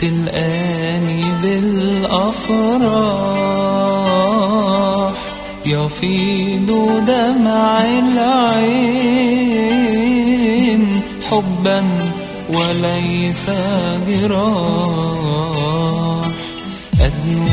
تلقاني بالأفراح يفيض دمع العين حبا وليس جراح. أدنو